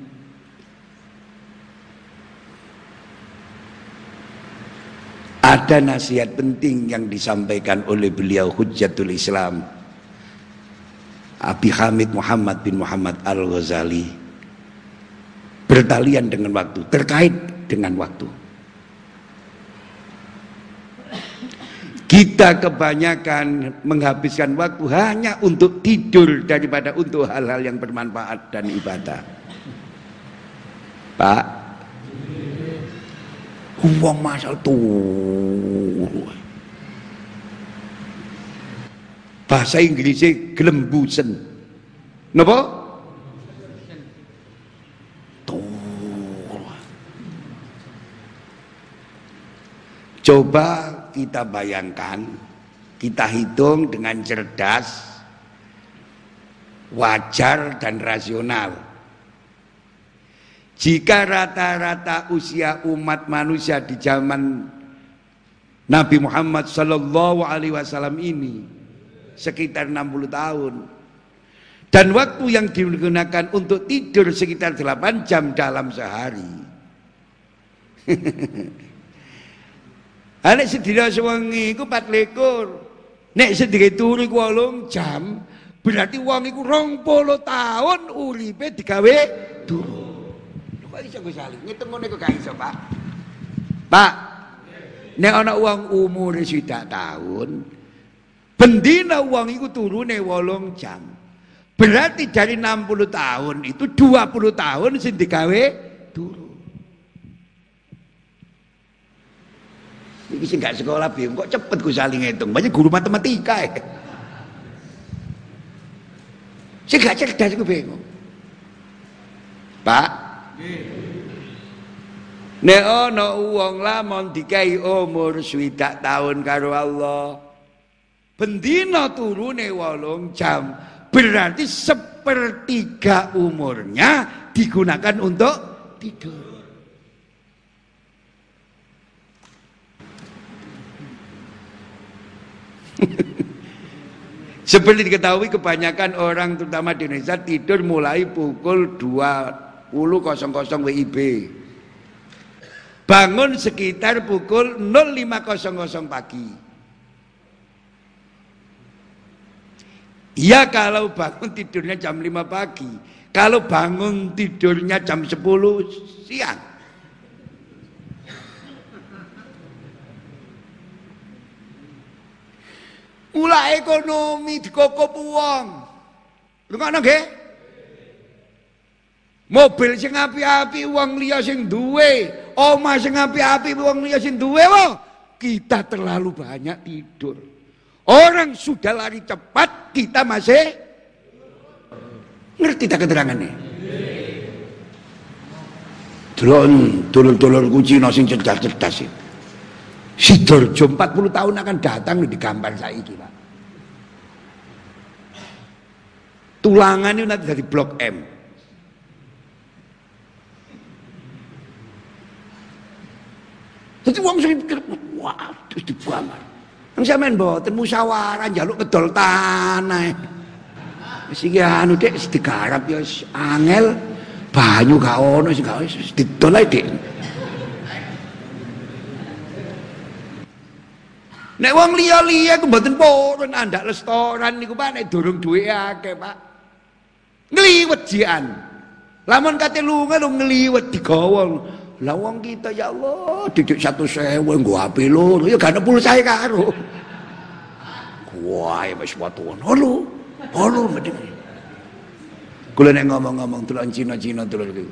Ada nasihat penting yang disampaikan oleh beliau Hujatul Islam Abi Hamid Muhammad bin Muhammad Al Ghazali bertalian dengan waktu, terkait dengan waktu. Kita kebanyakan menghabiskan waktu hanya untuk tidur daripada untuk hal-hal yang bermanfaat dan ibadah. Pak, uang masal tuh. Bahasa Inggrisnya gelembusen. Napa? Coba kita bayangkan, kita hitung dengan cerdas, wajar dan rasional. Jika rata-rata usia umat manusia di zaman Nabi Muhammad Sallallahu Alaihi Wasallam ini sekitar 60 tahun dan waktu yang digunakan untuk tidur sekitar 8 jam dalam sehari Nek sedina sewengi iku 24. Nek sedina turu iku 8 jam, berarti wong iku 20 tahun uripe digawe turu. Kok iso Gus Ali? Ngitung ngene kok gak iso, Pak. Pak. Nek ana wong umur swidak tahun, bendina wong iku turune 8 jam. Berarti dari 60 tahun itu 20 tahun sing digawe turu. Iki sing gak sekolah bingung kok cepet gue saling ngitung. Banyak guru matematika ya. Sing gak cerdas gue bingung. Pak. Nek ana wong lamun dikai umur swidak tahun karo Allah. Bendina turune wolong jam. Berarti sepertiga umurnya digunakan untuk tidur. Seperti diketahui kebanyakan orang terutama di Indonesia tidur mulai pukul 20.00 WIB. Bangun sekitar pukul 05.00 pagi. Ya kalau bangun tidurnya jam 5 pagi. Kalau bangun tidurnya jam 10 siang. Mulai ekonomi dikokop uang. Lu ngono nggih? Mobil sing api-api uang liya sing duwe, omah sing api-api uang liya sing duwe wo. Kita terlalu banyak tidur. Orang sudah lari cepat, kita masih ngerti tak keterangannya? Dulon, dulur-dulur kucino sing cerdas-cerdas itu. Sidoarjo 40 tahun akan datang di gambar saya ini Pak. Tulangannya nanti dari blok M. Jadi uang saya pikir, wah, terus dibuang. Yang saya main bawa, musyawarah, jaluk kedol tanah. Siki anu dek, digarap ya angel, banyu gak ono, sih gak ono, didol dek. Nek wong liya-liya ku mboten purun andak restoran niku Pak nek durung duwe akeh Pak. Ngliwet jian. Lamun kate lunga lu ngliwet digawa. Lah wong kita ya Allah didik 100.000 nggo HP loro ya gak pulsae karo. Wah, wis watu ono lho. Ono mending. Kula nek ngomong-ngomong tulon Cina-Cina tulon iku.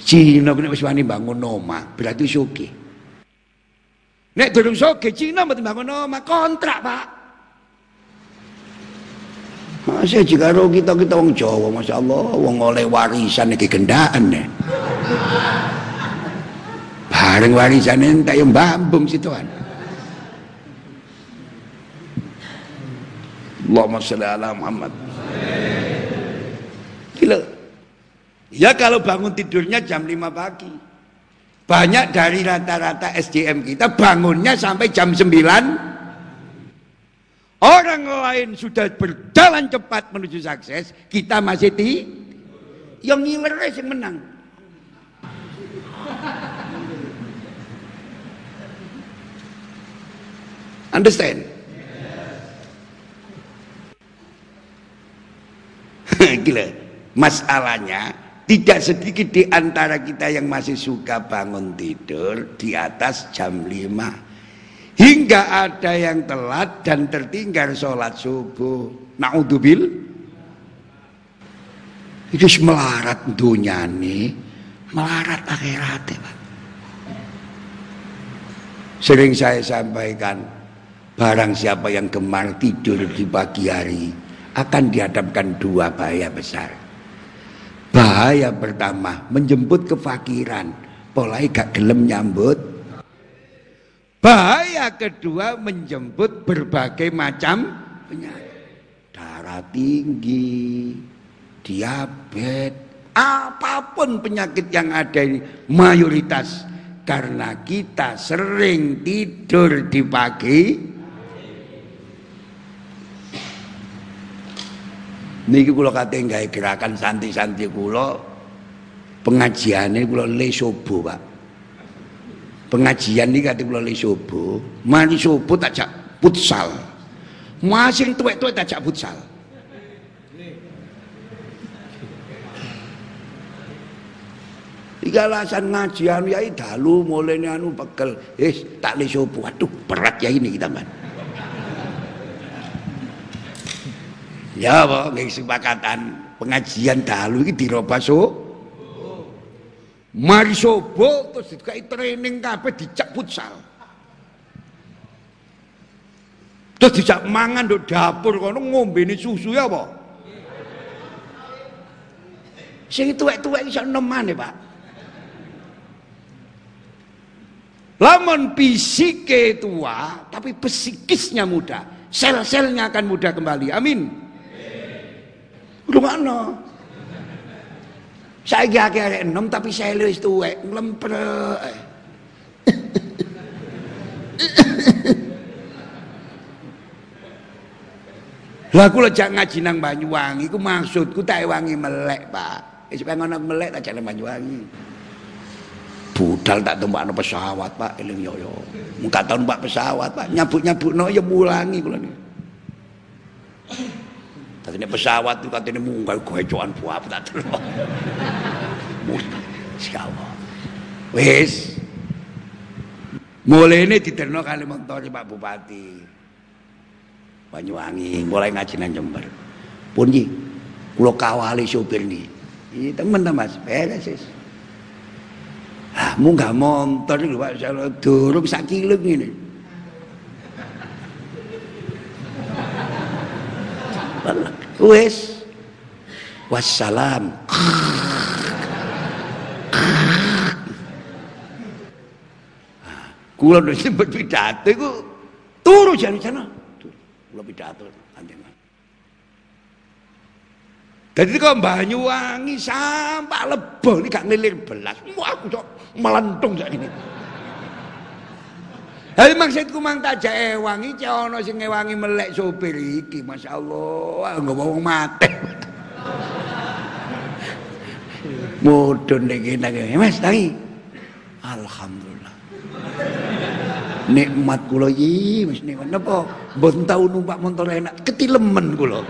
Cina nek wis wani bangun omah, berarti sugih. Nek durung soge Cina mboten bangun omah kontrak, Pak. Masih jika kita kita wong Jawa, masya Allah, wong oleh warisan iki gendaan nih. Bareng warisan entek yang bambung situan. Allahumma sholli ala Muhammad. Gila. Ya kalau bangun tidurnya jam 5 pagi. Banyak dari rata-rata SDM kita bangunnya sampai jam 9. Orang lain sudah berjalan cepat menuju sukses, kita masih di yang ngiler yang menang. Understand? Gila. Masalahnya tidak sedikit di antara kita yang masih suka bangun tidur di atas jam 5. Hingga ada yang telat dan tertinggal sholat subuh. Na'udzubil. Itu melarat dunia ini. Melarat akhirat Pak. Sering saya sampaikan. Barang siapa yang gemar tidur di pagi hari. Akan dihadapkan dua bahaya besar Bahaya pertama menjemput kefakiran, polai gak gelem nyambut. Bahaya kedua menjemput berbagai macam penyakit. Darah tinggi, diabetes, apa pun penyakit yang ada ini mayoritas karena kita sering tidur di pagi niki kula kate gawe gerakan santi-santi kula pengajiane kula le subuh Pak pengajian niki kate kula le subuh mari subuh tak jak futsal masing tuwek-tuwek tak jak futsal Tiga alasan ngajian ya dalu mulai anu pegel. Eh tak le subuh. Aduh berat ya ini kita man. Ya apa nggih kesepakatan pengajian dalu iki dirobah so. Mari sobo terus dikai training kabeh dicak futsal. Terus dicak mangan do dapur kono ngombene susu ya apa? Sing tuwek-tuwek iso nemane, Pak. Lamun fisike tua, tapi psikisnya muda. Sel-selnya akan mudah kembali. Amin. Rungokno. Saiki akeh arek enom tapi saya wis tuwek, nglemprek. Lah aku lejak ngaji nang Banyuwangi ku maksudku tak melek, Pak. Wis pengen aku melek tak jalan Banyuwangi. Budal tak tumbakno pesawat, Pak, eling yo yo. Muka tahun Pak pesawat, Pak. Nyabut-nyabutno ya mulangi kula. Tadi pesawat itu katanya munggah gocokan buah tak terus. Siapa? Wis. Mulai ini diterno Kalimantan Pak Bupati. Banyuwangi mulai ngaji nang Jember. Pun iki kawali sopir nih. Ini temen ta Mas, beres wis. Ah, munggah motor lho Pak, durung sak kilo ngene. Wis. Wassalam. Kula nyebut pidato iku turu jane sana. Kula pidato anjenengan. Jadi kok Banyuwangi sampai lebah ini gak ngilir belas. Wah aku kok melentung sak ini. Hal maksudku mang tak jae wangi cek ana sing ngewangi melek sopir iki masyaallah enggak wong mate. Mudun iki nang Mas tangi. Alhamdulillah. Nikmat kula iki wis nikmat napa? Mboten tau numpak motor enak, ketilemen kula.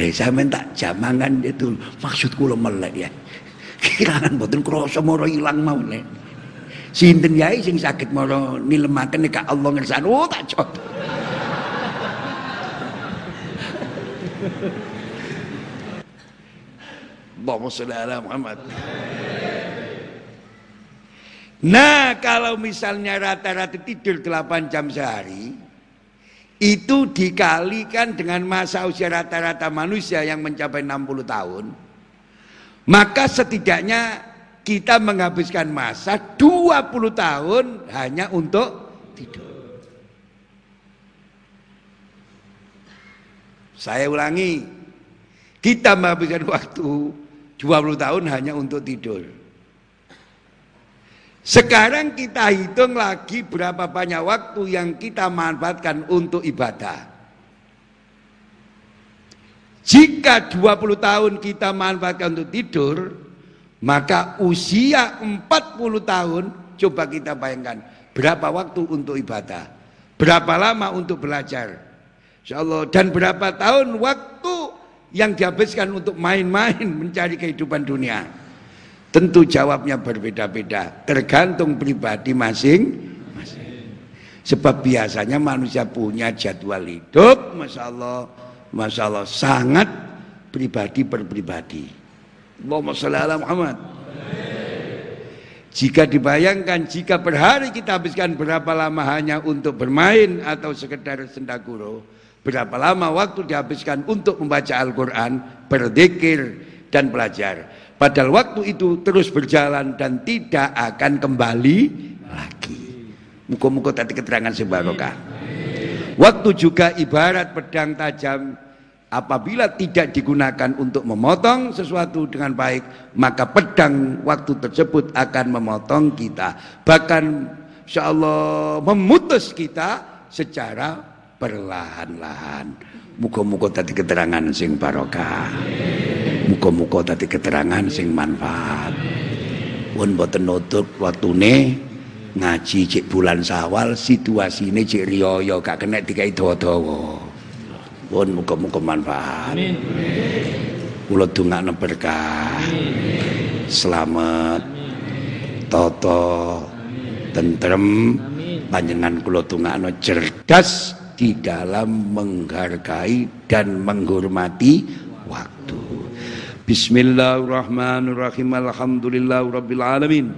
Lah sampean tak jamangan itu maksud kula melek ya. Kirangan mboten krasa mara ilang mau nek. Sinten yae sing sakit mara nilemaken nek Allah ngersani oh tak cot. Allahumma ala Muhammad. Nah kalau misalnya rata-rata tidur 8 jam sehari itu dikalikan dengan masa usia rata-rata manusia yang mencapai 60 tahun. Maka setidaknya kita menghabiskan masa 20 tahun hanya untuk tidur. Saya ulangi kita menghabiskan waktu 20 tahun hanya untuk tidur sekarang kita hitung lagi berapa banyak waktu yang kita manfaatkan untuk ibadah. Jika 20 tahun kita manfaatkan untuk tidur, maka usia 40 tahun coba kita bayangkan berapa waktu untuk ibadah, berapa lama untuk belajar. Insyaallah dan berapa tahun waktu yang dihabiskan untuk main-main mencari kehidupan dunia. Tentu jawabnya berbeda-beda, tergantung pribadi masing-masing. Sebab biasanya manusia punya jadwal hidup, masya Allah, masya Allah sangat pribadi per pribadi. Allahumma ala Muhammad. Jika dibayangkan jika per hari kita habiskan berapa lama hanya untuk bermain atau sekedar sendaguro, berapa lama waktu dihabiskan untuk membaca Al-Quran, berzikir dan belajar. Padahal waktu itu terus berjalan dan tidak akan kembali lagi. Muka-muka tadi keterangan sebarokah. Waktu juga ibarat pedang tajam apabila tidak digunakan untuk memotong sesuatu dengan baik maka pedang waktu tersebut akan memotong kita bahkan insya Allah memutus kita secara perlahan-lahan muka-muka tadi keterangan sing barokah Muka-muka tadi keterangan sing manfaat. Pun boten nutup waktune ngaji cek bulan Sawal situasine cek riyo gak kena dikai dawa-dawa. Pun muka-muka manfaat. Amin. Kula dongakno berkah. Selamat. Toto. Tentrem. Panjenengan kula dongakno cerdas di dalam menghargai dan menghormati waktu. Bismillahirrahmanirrahim. Alhamdulillah Rabbil Alamin.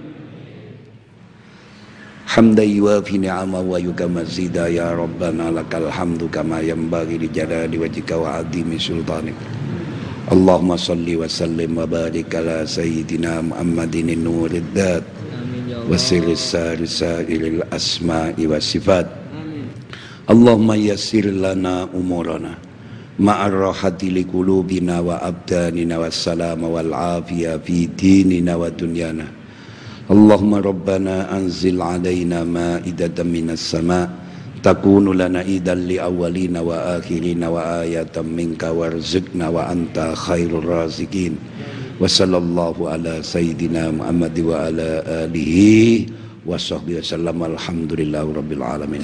Hamda yuafi ni'ama wa yukamazida ya Rabbana lakal hamdu kama yambagi li jalali wajika wa adimi sultanik. Allahumma salli wa sallim wa barik ala sayyidina Muhammadin nurid dat wa sirri sairil asma'i wa sifat. Allahumma yassir lana umurana wa abdanina wassalama wal afiya fi dinina wa dunyana اللهم ربنا أنزل علينا مائدة من السماء تكون لنا إيدا لأولين وآخرين وآية منك وارزقنا وأنت خير الرازقين. وصلى الله على سيدنا محمد وعلى آله وصحبه وسلم الحمد لله رب العالمين.